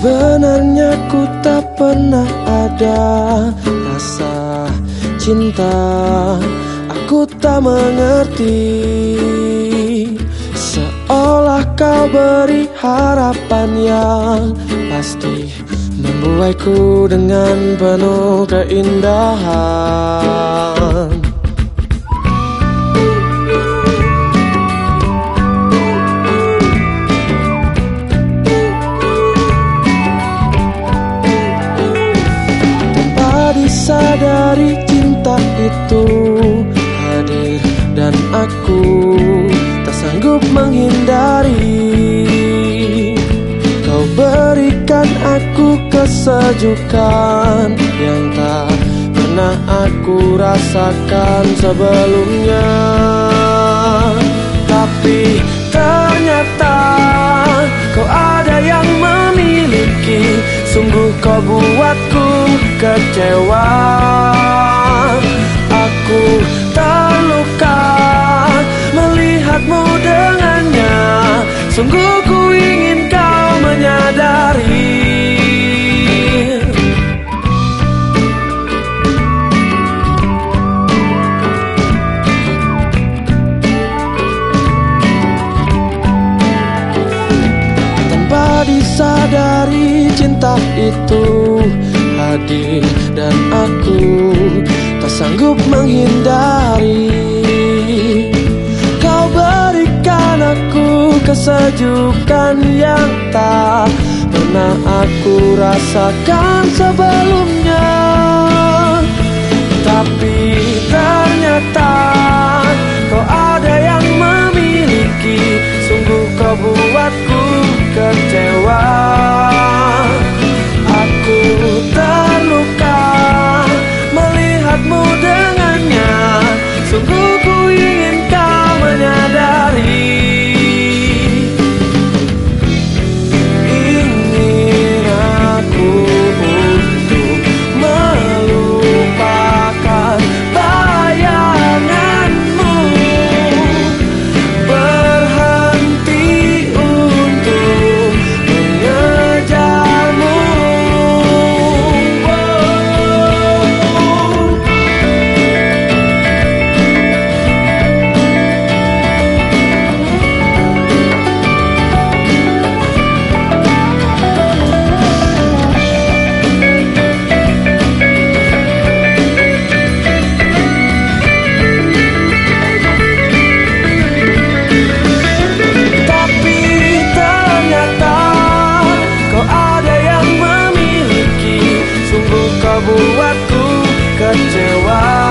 Sebenarnya ku tak pernah ada rasa cinta. Aku tak mengerti Seolah kau beri harapan yang pasti Membuatku dengan penuh keindahan itu hadir dan aku tak sanggup menghindari. Kau berikan aku kesejukan yang tak pernah aku rasakan sebelumnya. Tapi ternyata kau ada yang memiliki. Sungguh kau buatku kecewa terluka. Melihatmu dengannya Sungguh ku ingin kau menyadari. Tanpa disadari cinta itu hadir dan aku sanggup menghindari. Kau berikan aku kesejukan yang tak pernah aku rasakan sebelumnya memiliki Sungguh kau buatku kecewa